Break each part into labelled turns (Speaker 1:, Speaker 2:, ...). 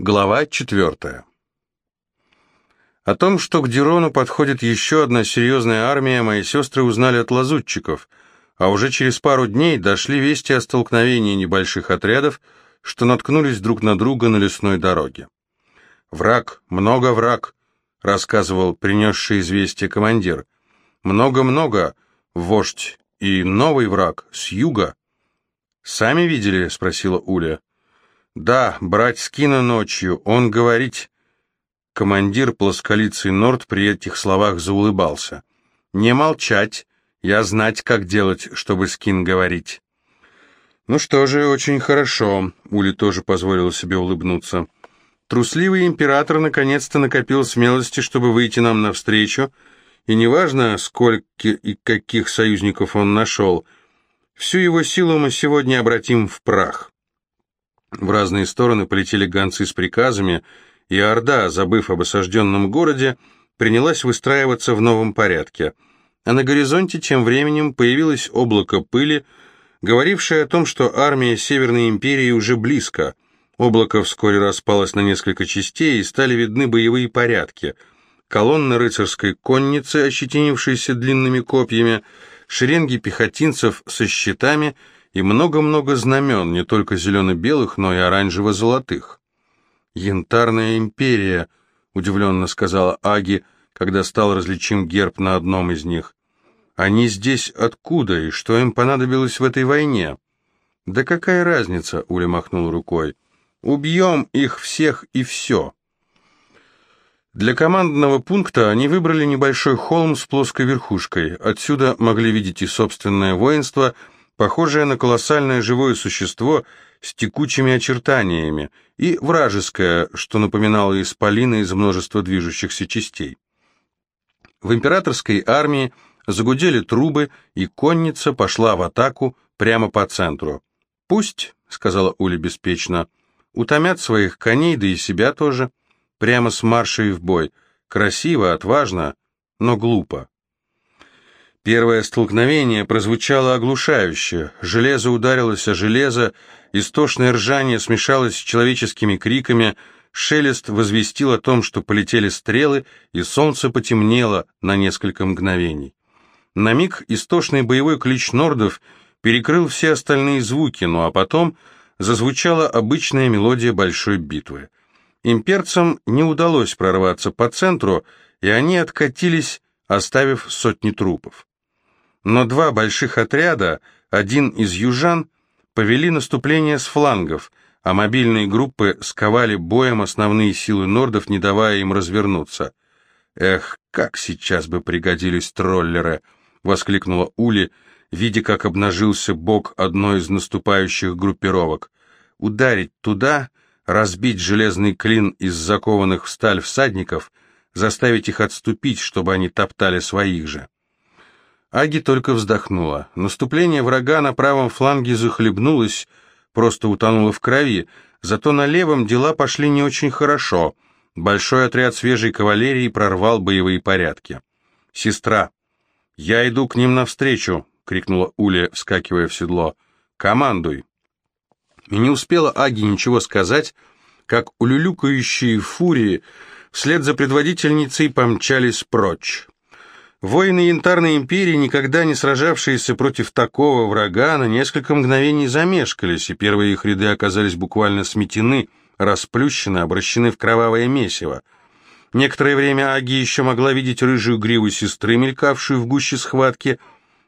Speaker 1: Глава четвертая. О том, что к Дирону подходит еще одна серьезная армия, мои сестры узнали от лазутчиков, а уже через пару дней дошли вести о столкновении небольших отрядов, что наткнулись друг на друга на лесной дороге. «Враг, много враг», — рассказывал принесший известие командир. «Много-много, вождь, и новый враг, с юга». «Сами видели?» — спросила Уля. «Да, брать скина ночью, он говорить...» Командир плосколицый Норд при этих словах заулыбался. «Не молчать, я знать, как делать, чтобы скин говорить». «Ну что же, очень хорошо», — Ули тоже позволила себе улыбнуться. «Трусливый император наконец-то накопил смелости, чтобы выйти нам навстречу, и неважно, сколько и каких союзников он нашел, всю его силу мы сегодня обратим в прах». В разные стороны полетели гонцы с приказами, и Орда, забыв об осажденном городе, принялась выстраиваться в новом порядке. А на горизонте тем временем появилось облако пыли, говорившее о том, что армия Северной империи уже близко. Облако вскоре распалось на несколько частей, и стали видны боевые порядки. Колонны рыцарской конницы, ощетинившиеся длинными копьями, шеренги пехотинцев со щитами — и много-много знамен, не только зелено-белых, но и оранжево-золотых. «Янтарная империя», — удивленно сказала Аги, когда стал различим герб на одном из них. «Они здесь откуда и что им понадобилось в этой войне?» «Да какая разница?» — Уля махнул рукой. «Убьем их всех и все». Для командного пункта они выбрали небольшой холм с плоской верхушкой. Отсюда могли видеть и собственное воинство — похожее на колоссальное живое существо с текучими очертаниями, и вражеское, что напоминало исполина из множества движущихся частей. В императорской армии загудели трубы, и конница пошла в атаку прямо по центру. «Пусть», — сказала Уля беспечно, — «утомят своих коней, да и себя тоже, прямо с маршей в бой. Красиво, отважно, но глупо». Первое столкновение прозвучало оглушающе. Железо ударилось о железо, истошное ржание смешалось с человеческими криками, шелест возвестил о том, что полетели стрелы, и солнце потемнело на несколько мгновений. На миг истошный боевой клич нордов перекрыл все остальные звуки, ну а потом зазвучала обычная мелодия большой битвы. Имперцам не удалось прорваться по центру, и они откатились, оставив сотни трупов но два больших отряда, один из южан, повели наступление с флангов, а мобильные группы сковали боем основные силы нордов, не давая им развернуться. «Эх, как сейчас бы пригодились троллеры!» — воскликнула Ули, видя, как обнажился бок одной из наступающих группировок. «Ударить туда, разбить железный клин из закованных в сталь всадников, заставить их отступить, чтобы они топтали своих же». Аги только вздохнула. Наступление врага на правом фланге захлебнулось, просто утонуло в крови, зато на левом дела пошли не очень хорошо. Большой отряд свежей кавалерии прорвал боевые порядки. «Сестра, я иду к ним навстречу!» — крикнула Уля, вскакивая в седло. «Командуй!» И не успела Аги ничего сказать, как улюлюкающие фурии вслед за предводительницей помчались прочь. Воины Янтарной империи, никогда не сражавшиеся против такого врага, на несколько мгновений замешкались, и первые их ряды оказались буквально сметены, расплющены, обращены в кровавое месиво. Некоторое время Аги еще могла видеть рыжую гриву сестры, мелькавшую в гуще схватки,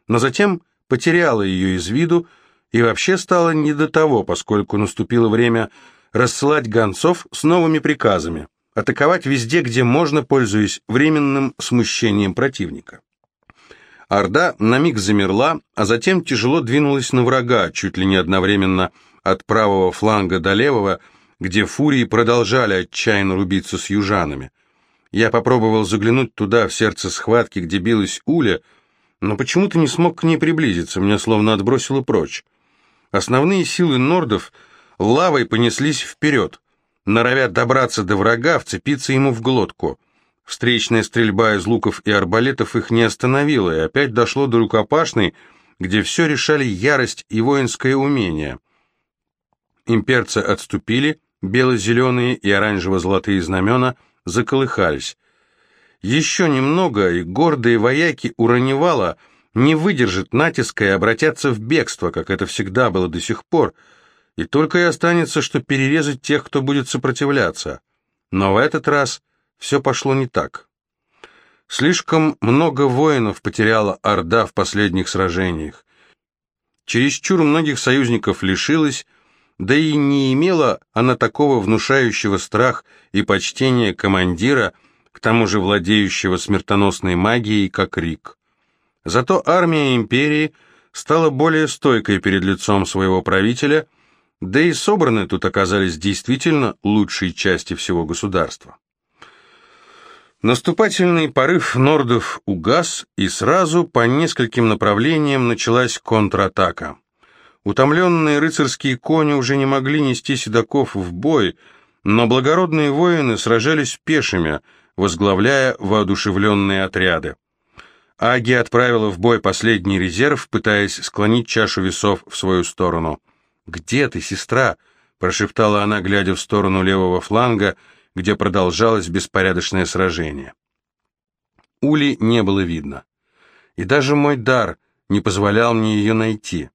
Speaker 1: но затем потеряла ее из виду и вообще стало не до того, поскольку наступило время рассылать гонцов с новыми приказами атаковать везде, где можно, пользуясь временным смущением противника. Орда на миг замерла, а затем тяжело двинулась на врага, чуть ли не одновременно от правого фланга до левого, где фурии продолжали отчаянно рубиться с южанами. Я попробовал заглянуть туда, в сердце схватки, где билась Уля, но почему-то не смог к ней приблизиться, меня словно отбросило прочь. Основные силы нордов лавой понеслись вперед норовя добраться до врага, вцепиться ему в глотку. Встречная стрельба из луков и арбалетов их не остановила, и опять дошло до рукопашной, где все решали ярость и воинское умение. Имперцы отступили бело-зеленые и оранжево-золотые знамена заколыхались. Еще немного, и гордые вояки уроневала не выдержат натиска и обратятся в бегство, как это всегда было до сих пор, и только и останется, что перерезать тех, кто будет сопротивляться. Но в этот раз все пошло не так. Слишком много воинов потеряла Орда в последних сражениях. Чересчур многих союзников лишилась, да и не имела она такого внушающего страх и почтения командира, к тому же владеющего смертоносной магией, как Рик. Зато армия империи стала более стойкой перед лицом своего правителя, да и собраны тут оказались действительно лучшие части всего государства. Наступательный порыв нордов угас, и сразу по нескольким направлениям началась контратака. Утомленные рыцарские кони уже не могли нести седаков в бой, но благородные воины сражались пешими, возглавляя воодушевленные отряды. Аги отправила в бой последний резерв, пытаясь склонить чашу весов в свою сторону. «Где ты, сестра?» – прошептала она, глядя в сторону левого фланга – где продолжалось беспорядочное сражение. Ули не было видно. И даже мой дар не позволял мне ее найти.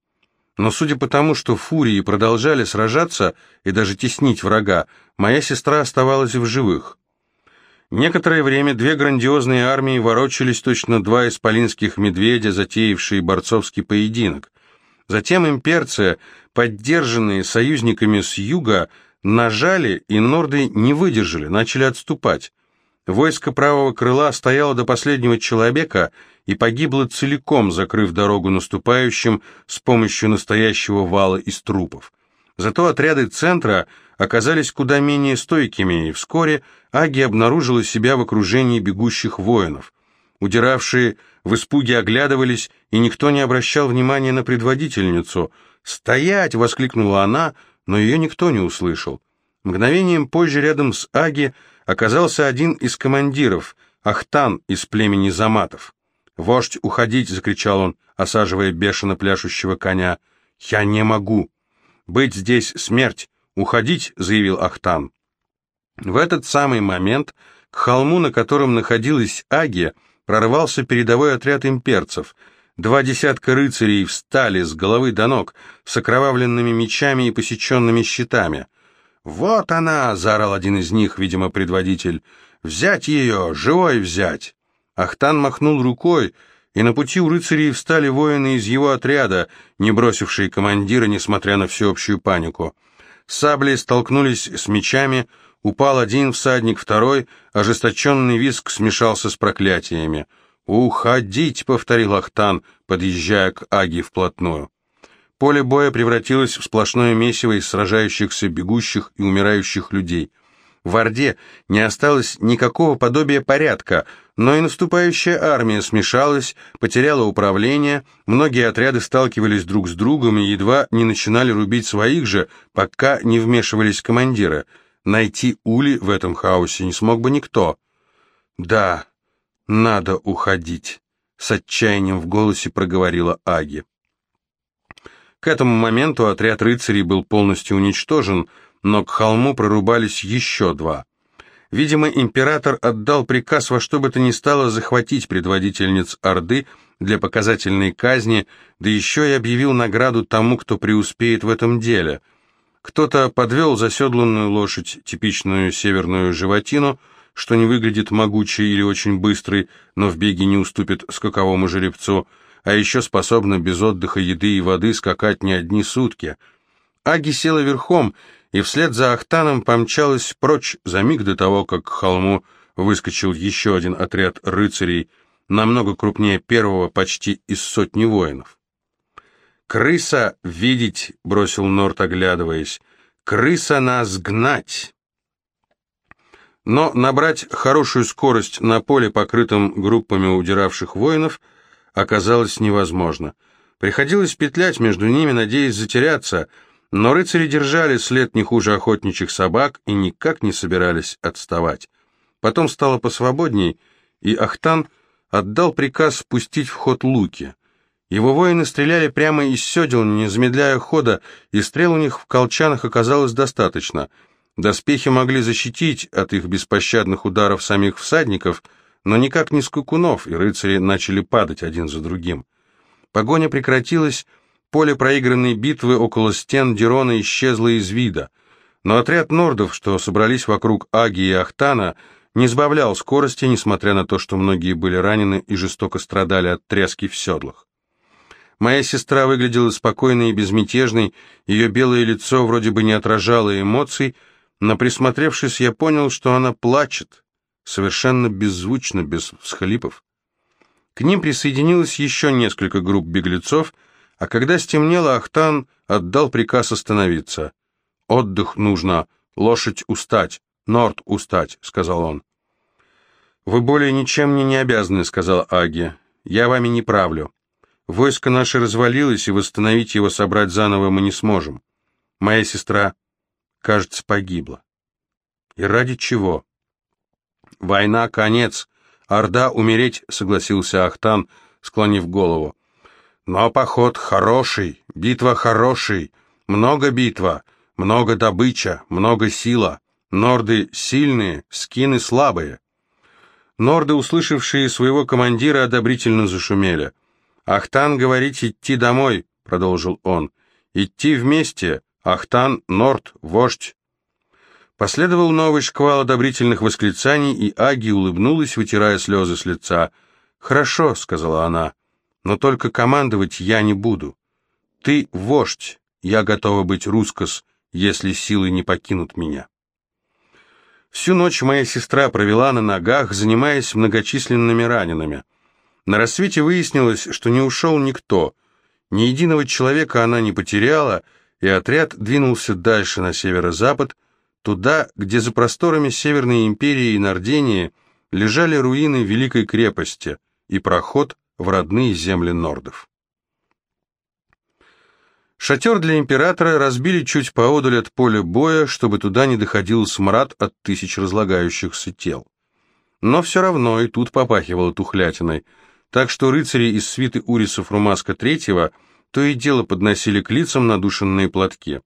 Speaker 1: Но судя по тому, что фурии продолжали сражаться и даже теснить врага, моя сестра оставалась в живых. Некоторое время две грандиозные армии ворочались точно два исполинских медведя, затеявшие борцовский поединок. Затем имперцы, поддержанные союзниками с юга, Нажали, и норды не выдержали, начали отступать. Войско правого крыла стояло до последнего человека и погибло целиком, закрыв дорогу наступающим с помощью настоящего вала из трупов. Зато отряды центра оказались куда менее стойкими, и вскоре Аги обнаружила себя в окружении бегущих воинов. Удиравшие в испуге оглядывались, и никто не обращал внимания на предводительницу. «Стоять!» — воскликнула она — но ее никто не услышал. Мгновением позже рядом с Аги оказался один из командиров, Ахтан из племени Заматов. «Вождь, уходить!» — закричал он, осаживая бешено пляшущего коня. «Я не могу! Быть здесь смерть! Уходить!» — заявил Ахтан. В этот самый момент к холму, на котором находилась Агия, прорвался передовой отряд имперцев — Два десятка рыцарей встали с головы до ног, с окровавленными мечами и посеченными щитами. «Вот она!» — заорал один из них, видимо, предводитель. «Взять ее! Живой взять!» Ахтан махнул рукой, и на пути у рыцарей встали воины из его отряда, не бросившие командира, несмотря на всеобщую панику. Сабли столкнулись с мечами, упал один всадник, второй, ожесточенный виск смешался с проклятиями. «Уходить!» — повторил Ахтан, подъезжая к Аги вплотную. Поле боя превратилось в сплошное месиво из сражающихся, бегущих и умирающих людей. В Орде не осталось никакого подобия порядка, но и наступающая армия смешалась, потеряла управление, многие отряды сталкивались друг с другом и едва не начинали рубить своих же, пока не вмешивались командиры. Найти Ули в этом хаосе не смог бы никто. Да, «Надо уходить», — с отчаянием в голосе проговорила Аги. К этому моменту отряд рыцарей был полностью уничтожен, но к холму прорубались еще два. Видимо, император отдал приказ во что бы то ни стало захватить предводительниц Орды для показательной казни, да еще и объявил награду тому, кто преуспеет в этом деле. Кто-то подвел заседланную лошадь, типичную северную животину, — что не выглядит могучей или очень быстрой, но в беге не уступит скаковому жеребцу, а еще способна без отдыха, еды и воды скакать не одни сутки. Аги села верхом и вслед за Ахтаном помчалась прочь за миг до того, как к холму выскочил еще один отряд рыцарей, намного крупнее первого, почти из сотни воинов. «Крыса видеть!» — бросил Норт, оглядываясь. «Крыса нас гнать!» Но набрать хорошую скорость на поле, покрытом группами удиравших воинов, оказалось невозможно. Приходилось петлять между ними, надеясь затеряться, но рыцари держали след не хуже охотничьих собак и никак не собирались отставать. Потом стало посвободней, и Ахтан отдал приказ спустить в ход луки. Его воины стреляли прямо из седел, не замедляя хода, и стрел у них в колчанах оказалось достаточно — Доспехи могли защитить от их беспощадных ударов самих всадников, но никак не скакунов, и рыцари начали падать один за другим. Погоня прекратилась, поле проигранной битвы около стен Дерона исчезло из вида, но отряд нордов, что собрались вокруг Аги и Ахтана, не сбавлял скорости, несмотря на то, что многие были ранены и жестоко страдали от тряски в седлах. Моя сестра выглядела спокойной и безмятежной, ее белое лицо вроде бы не отражало эмоций, но присмотревшись, я понял, что она плачет, совершенно беззвучно, без всхлипов. К ним присоединилось еще несколько групп беглецов, а когда стемнело, Ахтан отдал приказ остановиться. «Отдых нужно, лошадь устать, Норд устать», — сказал он. «Вы более ничем мне не обязаны», — сказал Аги. «Я вами не правлю. Войско наше развалилось, и восстановить его собрать заново мы не сможем. Моя сестра, кажется, погибла. И ради чего? Война — конец. Орда — умереть, согласился Ахтан, склонив голову. Но поход хороший, битва хороший, много битва, много добыча, много сила. Норды сильные, скины слабые. Норды, услышавшие своего командира, одобрительно зашумели — «Ахтан говорит идти домой», — продолжил он. «Идти вместе. Ахтан, Норд, вождь». Последовал новый шквал одобрительных восклицаний, и Аги улыбнулась, вытирая слезы с лица. «Хорошо», — сказала она, — «но только командовать я не буду. Ты вождь, я готова быть рускос, если силы не покинут меня». Всю ночь моя сестра провела на ногах, занимаясь многочисленными ранеными. На рассвете выяснилось, что не ушел никто. Ни единого человека она не потеряла, и отряд двинулся дальше на северо-запад, туда, где за просторами Северной империи и Нордении лежали руины Великой крепости и проход в родные земли нордов. Шатер для императора разбили чуть поодаль от поля боя, чтобы туда не доходил смрад от тысяч разлагающихся тел. Но все равно и тут попахивало тухлятиной – так что рыцари из свиты Урисов Румаска III то и дело подносили к лицам надушенные платки.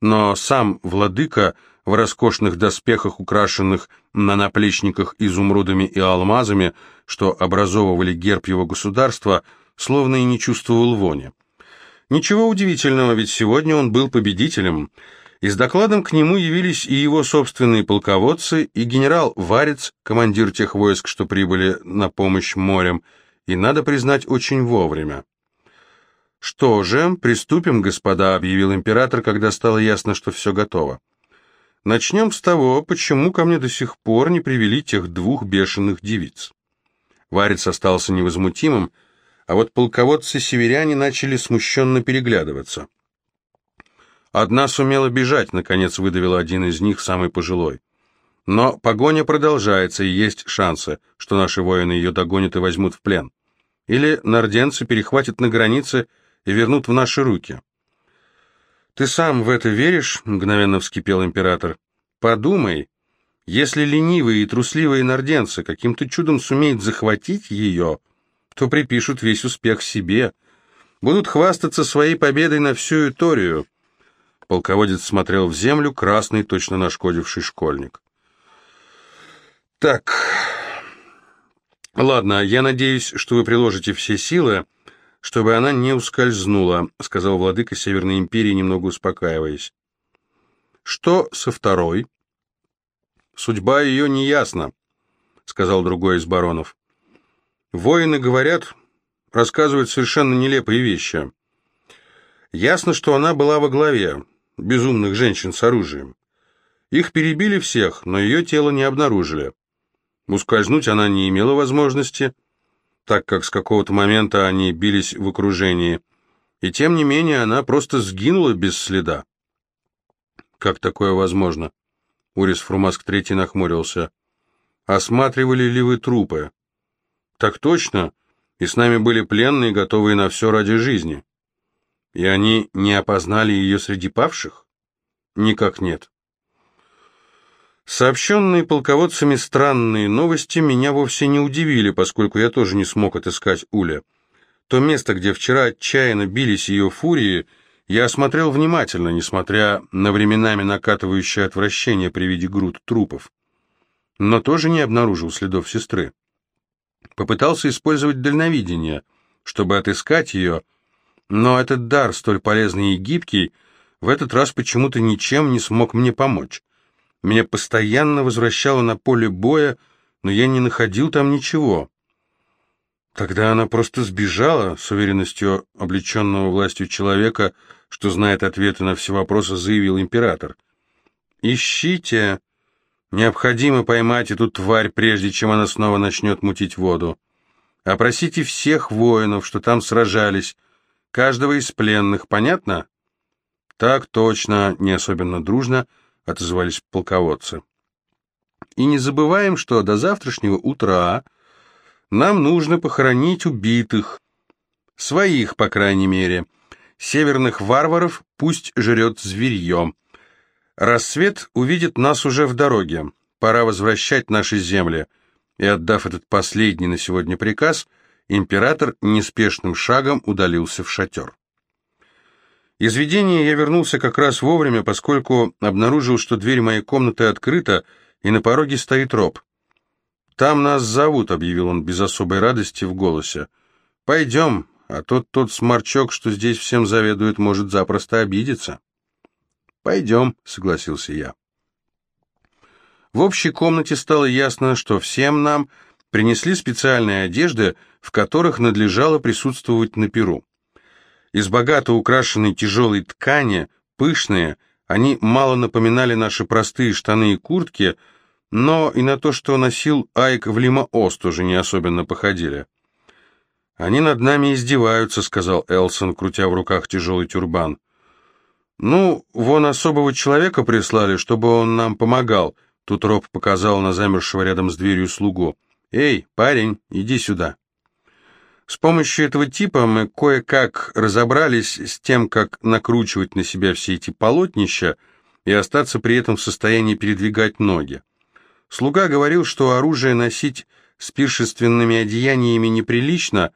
Speaker 1: Но сам владыка в роскошных доспехах, украшенных на наплечниках изумрудами и алмазами, что образовывали герб его государства, словно и не чувствовал вони. Ничего удивительного, ведь сегодня он был победителем, и с докладом к нему явились и его собственные полководцы, и генерал Варец, командир тех войск, что прибыли на помощь морем, и, надо признать, очень вовремя. «Что же, приступим, господа», — объявил император, когда стало ясно, что все готово. «Начнем с того, почему ко мне до сих пор не привели тех двух бешеных девиц». Варец остался невозмутимым, а вот полководцы-северяне начали смущенно переглядываться. Одна сумела бежать, наконец выдавил один из них, самый пожилой. Но погоня продолжается, и есть шансы, что наши воины ее догонят и возьмут в плен. Или норденцы перехватят на границе и вернут в наши руки. «Ты сам в это веришь?» — мгновенно вскипел император. «Подумай, если ленивые и трусливые норденцы каким-то чудом сумеют захватить ее, то припишут весь успех себе, будут хвастаться своей победой на всю Иторию». Полководец смотрел в землю, красный, точно нашкодивший школьник. Так, ладно, я надеюсь, что вы приложите все силы, чтобы она не ускользнула, сказал владыка Северной империи, немного успокаиваясь. Что со второй? Судьба ее не ясна, сказал другой из баронов. Воины говорят, рассказывают совершенно нелепые вещи. Ясно, что она была во главе безумных женщин с оружием. Их перебили всех, но ее тело не обнаружили. Ускользнуть она не имела возможности, так как с какого-то момента они бились в окружении, и тем не менее она просто сгинула без следа. «Как такое возможно?» Урис Фрумаск Третий нахмурился. «Осматривали ли вы трупы?» «Так точно, и с нами были пленные, готовые на все ради жизни. И они не опознали ее среди павших?» «Никак нет. Сообщенные полководцами странные новости меня вовсе не удивили, поскольку я тоже не смог отыскать Уля. То место, где вчера отчаянно бились ее фурии, Я осмотрел внимательно, несмотря на временами накатывающее отвращение при виде груд трупов. Но тоже не обнаружил следов сестры. Попытался использовать дальновидение, чтобы отыскать ее, но этот дар, столь полезный и гибкий, в этот раз почему-то ничем не смог мне помочь. Меня постоянно возвращало на поле боя, но я не находил там ничего. Тогда она просто сбежала, с уверенностью облеченного властью человека, что знает ответы на все вопросы, заявил император. «Ищите. Необходимо поймать эту тварь, прежде чем она снова начнет мутить воду. Опросите всех воинов, что там сражались, каждого из пленных, понятно?» «Так точно, не особенно дружно», — отозвались полководцы. «И не забываем, что до завтрашнего утра нам нужно похоронить убитых, своих, по крайней мере». Северных варваров пусть жрет зверье. Рассвет увидит нас уже в дороге. Пора возвращать наши земли. И отдав этот последний на сегодня приказ, император неспешным шагом удалился в шатер. Из видения я вернулся как раз вовремя, поскольку обнаружил, что дверь моей комнаты открыта, и на пороге стоит Роб. «Там нас зовут», — объявил он без особой радости в голосе. «Пойдем, а тот тот сморчок, что здесь всем заведует, может запросто обидеться. «Пойдем», — согласился я. В общей комнате стало ясно, что всем нам принесли специальные одежды, в которых надлежало присутствовать на перу. Из богато украшенной тяжелой ткани, пышные, они мало напоминали наши простые штаны и куртки, но и на то, что носил Айк в Лима-Ос, тоже не особенно походили. «Они над нами издеваются», — сказал Элсон, крутя в руках тяжелый тюрбан. «Ну, вон особого человека прислали, чтобы он нам помогал», — тут Роб показал на замершего рядом с дверью слугу. «Эй, парень, иди сюда». С помощью этого типа мы кое-как разобрались с тем, как накручивать на себя все эти полотнища и остаться при этом в состоянии передвигать ноги. Слуга говорил, что оружие носить с пиршественными одеяниями неприлично,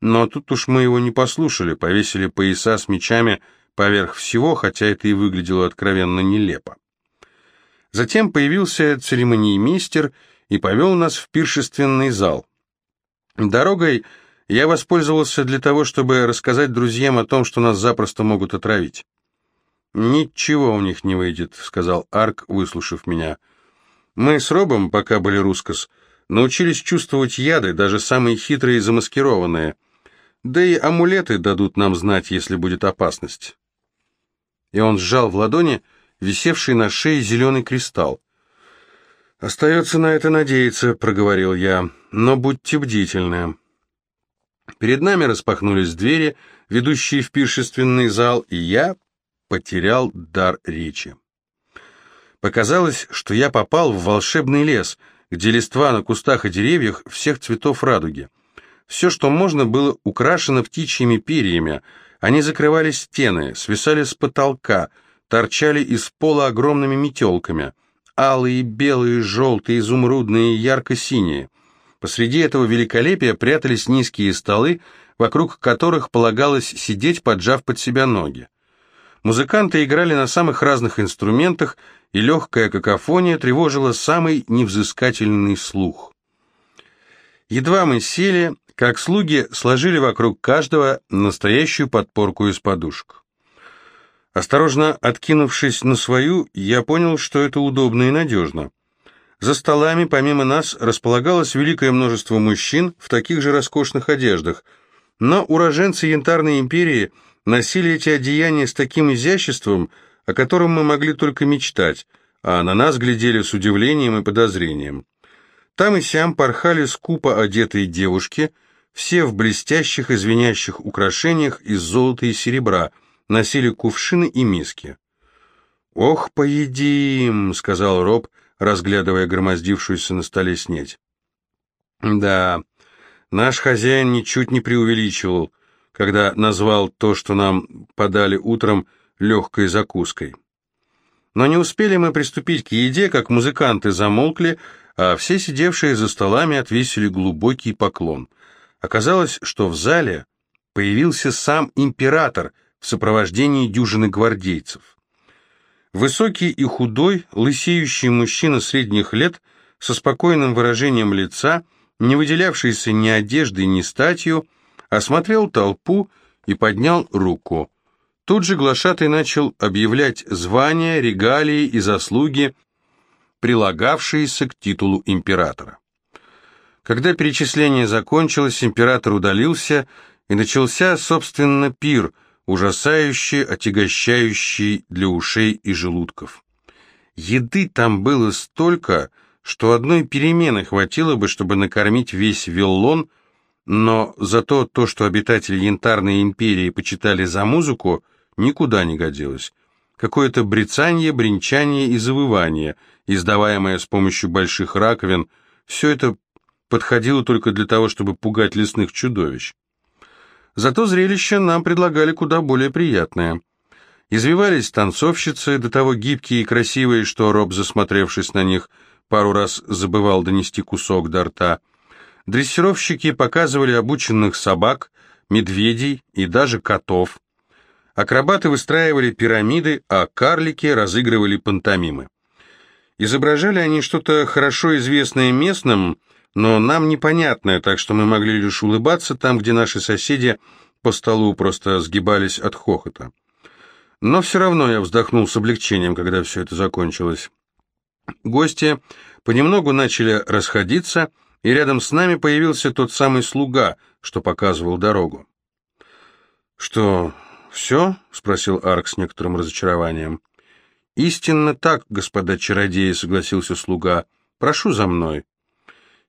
Speaker 1: но тут уж мы его не послушали, повесили пояса с мечами поверх всего, хотя это и выглядело откровенно нелепо. Затем появился церемониймейстер и повел нас в пиршественный зал. Дорогой я воспользовался для того, чтобы рассказать друзьям о том, что нас запросто могут отравить. «Ничего у них не выйдет», — сказал Арк, выслушав меня. «Мы с Робом, пока были рускос, научились чувствовать яды, даже самые хитрые и замаскированные — да и амулеты дадут нам знать, если будет опасность. И он сжал в ладони висевший на шее зеленый кристалл. «Остается на это надеяться», — проговорил я, — «но будьте бдительны». Перед нами распахнулись двери, ведущие в пиршественный зал, и я потерял дар речи. Показалось, что я попал в волшебный лес, где листва на кустах и деревьях всех цветов радуги. Все, что можно, было украшено птичьими перьями. Они закрывали стены, свисали с потолка, торчали из пола огромными метелками. Алые, белые, желтые, изумрудные, ярко-синие. Посреди этого великолепия прятались низкие столы, вокруг которых полагалось сидеть, поджав под себя ноги. Музыканты играли на самых разных инструментах, и легкая какофония тревожила самый невзыскательный слух. Едва мы сели, как слуги сложили вокруг каждого настоящую подпорку из подушек. Осторожно откинувшись на свою, я понял, что это удобно и надежно. За столами, помимо нас, располагалось великое множество мужчин в таких же роскошных одеждах, но уроженцы Янтарной империи носили эти одеяния с таким изяществом, о котором мы могли только мечтать, а на нас глядели с удивлением и подозрением. Там и сям порхали скупо одетые девушки – все в блестящих и звенящих украшениях из золота и серебра, носили кувшины и миски. «Ох, поедим!» — сказал Роб, разглядывая громоздившуюся на столе снедь. «Да, наш хозяин ничуть не преувеличивал, когда назвал то, что нам подали утром, легкой закуской. Но не успели мы приступить к еде, как музыканты замолкли, а все сидевшие за столами отвесили глубокий поклон — Оказалось, что в зале появился сам император, в сопровождении дюжины гвардейцев. Высокий и худой, лысеющий мужчина средних лет со спокойным выражением лица, не выделявшийся ни одеждой, ни статью, осмотрел толпу и поднял руку. Тут же глашатый начал объявлять звания, регалии и заслуги, прилагавшиеся к титулу императора. Когда перечисление закончилось, император удалился, и начался, собственно, пир, ужасающий, отягощающий для ушей и желудков. Еды там было столько, что одной перемены хватило бы, чтобы накормить весь Виллон, но зато то, что обитатели Янтарной империи почитали за музыку, никуда не годилось. Какое-то брецанье, бренчание и завывание, издаваемое с помощью больших раковин, все это подходило только для того, чтобы пугать лесных чудовищ. Зато зрелище нам предлагали куда более приятное. Извивались танцовщицы, до того гибкие и красивые, что Роб, засмотревшись на них, пару раз забывал донести кусок до рта. Дрессировщики показывали обученных собак, медведей и даже котов. Акробаты выстраивали пирамиды, а карлики разыгрывали пантомимы. Изображали они что-то хорошо известное местным, но нам непонятное, так что мы могли лишь улыбаться там, где наши соседи по столу просто сгибались от хохота. Но все равно я вздохнул с облегчением, когда все это закончилось. Гости понемногу начали расходиться, и рядом с нами появился тот самый слуга, что показывал дорогу. «Что, все?» — спросил Арк с некоторым разочарованием. «Истинно так, господа чародеи», — согласился слуга. «Прошу за мной».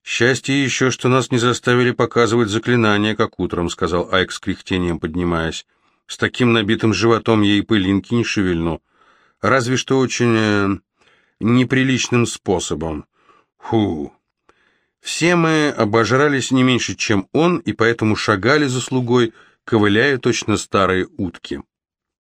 Speaker 1: «Счастье еще, что нас не заставили показывать заклинания, как утром», — сказал Айк с кряхтением, поднимаясь. «С таким набитым животом и пылинки не шевельну. Разве что очень... Э, неприличным способом. Фу!» Все мы обожрались не меньше, чем он, и поэтому шагали за слугой, ковыляя точно старые утки.